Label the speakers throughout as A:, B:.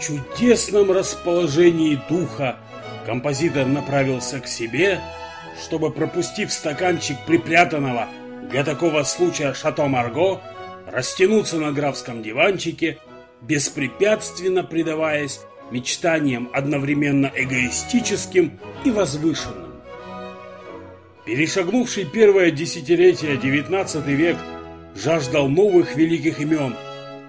A: Чудесном расположении духа композитор направился к себе, чтобы, пропустив стаканчик припрятанного для такого случая Шато Марго, растянуться на графском диванчике, беспрепятственно предаваясь мечтаниям одновременно эгоистическим и возвышенным. Перешагнувший первое десятилетие XIX век жаждал новых великих имен,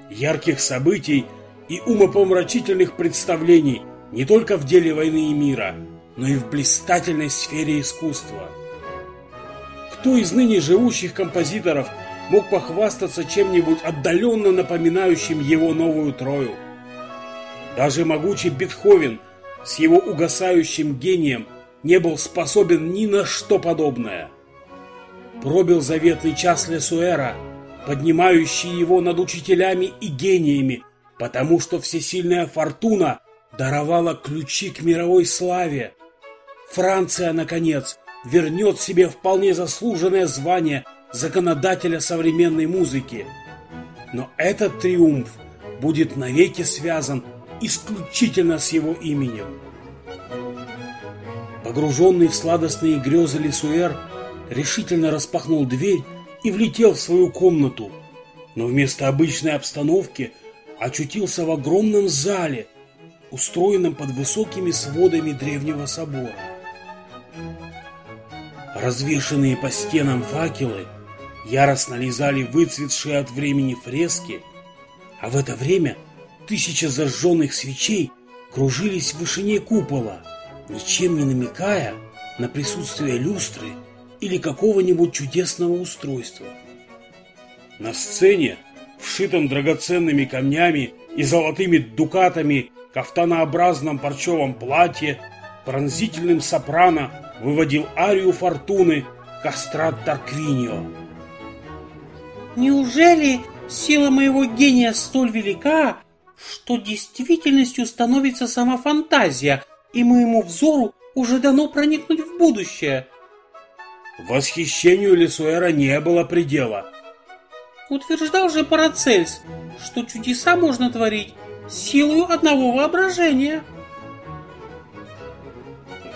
A: ярких событий и умопомрачительных представлений не только в деле войны и мира, но и в блистательной сфере искусства. Кто из ныне живущих композиторов мог похвастаться чем-нибудь отдаленно напоминающим его новую Трою? Даже могучий Бетховен с его угасающим гением не был способен ни на что подобное. Пробил заветный час Лесуэра, поднимающий его над учителями и гениями, потому что всесильная фортуна даровала ключи к мировой славе. Франция, наконец, вернет себе вполне заслуженное звание законодателя современной музыки. Но этот триумф будет навеки связан исключительно с его именем. Погруженный в сладостные грезы Лисуэр решительно распахнул дверь и влетел в свою комнату, но вместо обычной обстановки очутился в огромном зале, устроенном под высокими сводами древнего собора. Развешенные по стенам факелы яростно лизали выцветшие от времени фрески, а в это время тысяча зажженных свечей кружились в вышине купола, ничем не намекая на присутствие люстры или какого-нибудь чудесного устройства. На сцене вшитом драгоценными камнями и золотыми дукатами кафтанообразном парчевом платье, пронзительным сопрано выводил арию фортуны Кастрат Тарквинио.
B: Неужели сила моего гения столь велика, что действительностью становится сама фантазия, и моему взору уже дано проникнуть в будущее?
A: Восхищению Лесуэра не было предела.
B: Утверждал же Парацельс, что чудеса можно творить силою одного воображения.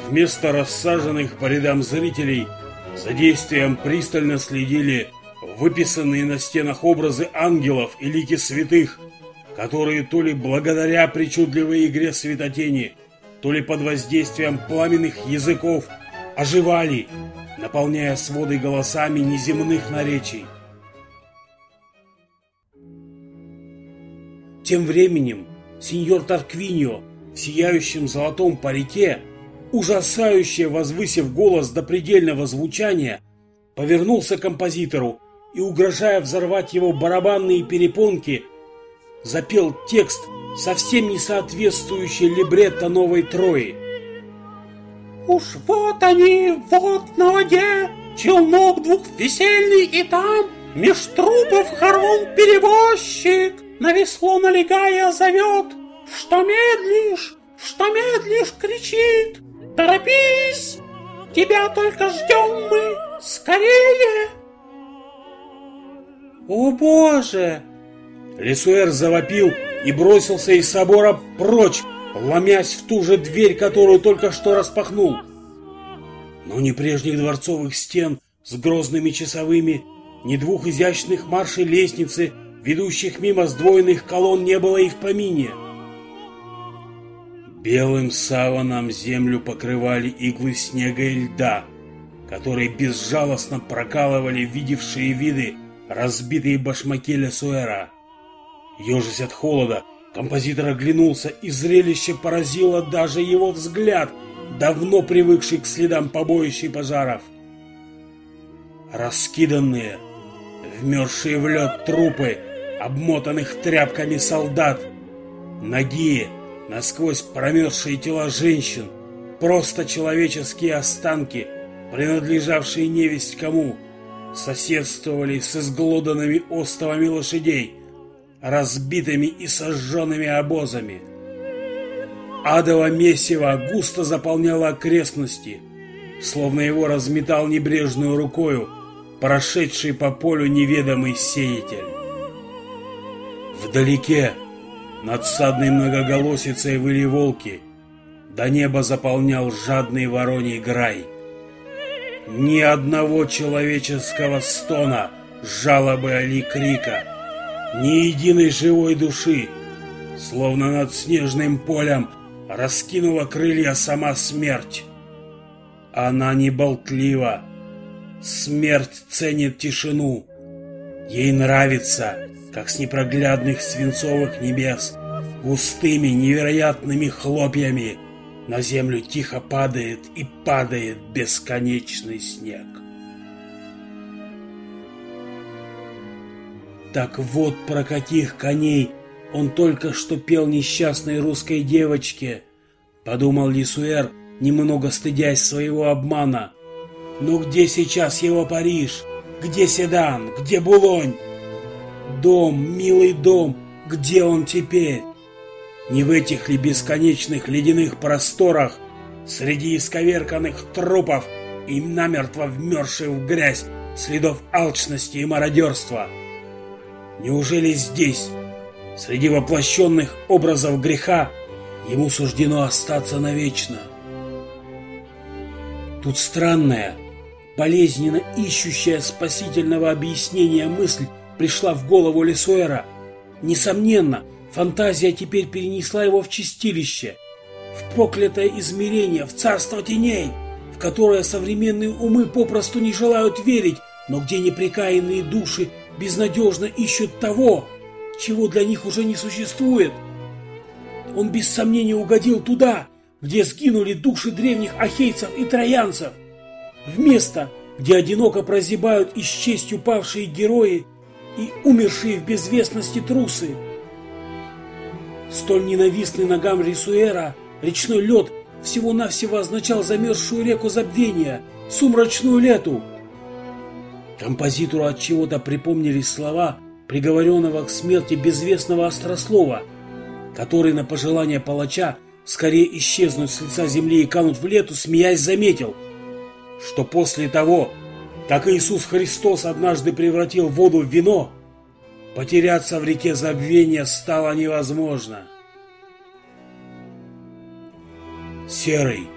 A: Вместо рассаженных по рядам зрителей за действием пристально следили выписанные на стенах образы ангелов и лики святых, которые то ли благодаря причудливой игре светотени, то ли под воздействием пламенных языков оживали, наполняя своды голосами неземных наречий. Тем временем сеньор Тарквиньо в сияющем золотом парике, ужасающе возвысив голос до предельного звучания, повернулся к композитору и, угрожая взорвать его барабанные перепонки, запел текст, совсем не соответствующий либретто новой Трои.
B: «Уж вот они, вот на воде, челнок двухвесельный и там, меж трупов хорон перевозчик, на весло налегая зовет, что медлишь, что медлишь, кричит. Торопись, тебя только ждем мы, скорее.
A: О боже! Лесуэр завопил и бросился из собора прочь, ломясь в ту же дверь, которую только что распахнул. Но ни прежних дворцовых стен с грозными часовыми, ни двух изящных маршей лестницы — ведущих мимо сдвоенных колонн, не было и в помине. Белым саваном землю покрывали иглы снега и льда, которые безжалостно прокалывали видевшие виды разбитые башмаки Лесуэра. Ежась от холода, композитор оглянулся, и зрелище поразило даже его взгляд, давно привыкший к следам побоищ и пожаров. Раскиданные, вмерзшие в лед трупы обмотанных тряпками солдат, ноги, насквозь промерзшие тела женщин, просто человеческие останки, принадлежавшие невесть кому, соседствовали с изглоданными остовами лошадей, разбитыми и сожженными обозами. Адово месиво густо заполняло окрестности, словно его разметал небрежную рукою прошедший по полю неведомый сеятель. Вдалеке, Надсадной многоголосицей выли волки. До неба заполнял жадный вороний грай. Ни одного человеческого стона, жалобы али крика, ни единой живой души, словно над снежным полем раскинула крылья сама смерть. Она не болтлива, смерть ценит тишину, ей нравится, как с непроглядных свинцовых небес, густыми невероятными хлопьями на землю тихо падает и падает бесконечный снег. Так вот про каких коней он только что пел несчастной русской девочке, подумал Лисуэр, немного стыдясь своего обмана. Но где сейчас его Париж? Где Седан? Где Булонь? Дом, милый дом, где он теперь? Не в этих ли бесконечных ледяных просторах, среди исковерканных трупов и намертво вмерзших в грязь следов алчности и мародерства? Неужели здесь, среди воплощенных образов греха, ему суждено остаться навечно? Тут странная, болезненно ищущая спасительного объяснения мысль пришла в голову Лесуэра. Несомненно, Фантазия теперь перенесла его в чистилище, в проклятое измерение, в царство теней, в которое современные умы попросту не желают верить, но где непрекаянные души безнадежно ищут того, чего для них уже не существует. Он без сомнения угодил туда, где сгинули души древних ахейцев и троянцев, в место, где одиноко прозябают исчесть честь упавшие герои и умершие в безвестности трусы. Столь ненавистный ногам Рисуэра речной лед всего-навсего означал замерзшую реку забвения, сумрачную лету. Композитору от чего-то припомнились слова приговоренного к смерти безвестного острослова, который на пожелание палача скорее исчезнуть с лица земли и кануть в лету, смеясь, заметил, что после того, как Иисус Христос однажды превратил воду в вино, Потеряться в реке забвения стало невозможно. Серый,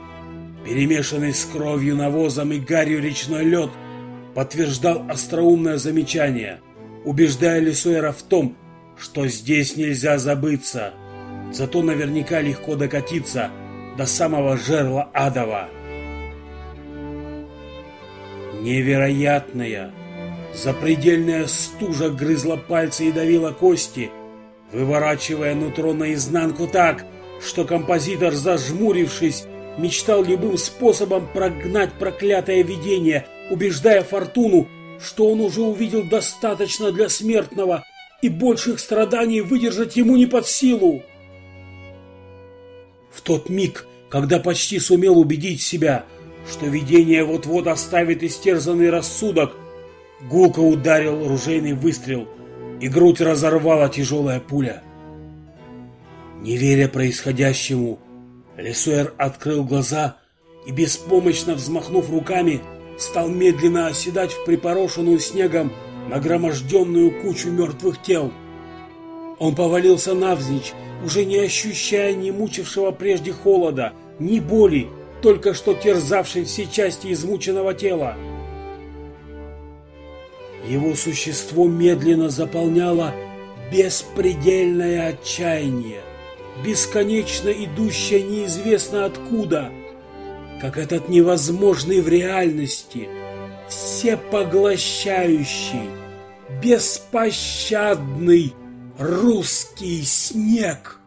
A: перемешанный с кровью, навозом и гарью речной лед, подтверждал остроумное замечание, убеждая Лисуэра в том, что здесь нельзя забыться, зато наверняка легко докатиться до самого жерла адова. Невероятная, Запредельная стужа грызла пальцы и давила кости, выворачивая нутро наизнанку так, что композитор, зажмурившись, мечтал любым способом прогнать проклятое видение, убеждая Фортуну, что он уже увидел достаточно для смертного и больших страданий выдержать ему не под силу. В тот миг, когда почти сумел убедить себя, что видение вот-вот оставит истерзанный рассудок, Гулко ударил ружейный выстрел, и грудь разорвала тяжелая пуля. Не веря происходящему, Лесуэр открыл глаза и, беспомощно взмахнув руками, стал медленно оседать в припорошенную снегом нагроможденную кучу мертвых тел. Он повалился навзничь, уже не ощущая ни мучившего прежде холода, ни боли, только что терзавшей все части измученного тела. Его существо медленно заполняло беспредельное отчаяние, бесконечно идущее неизвестно откуда, как этот невозможный в реальности, всепоглощающий, беспощадный русский снег.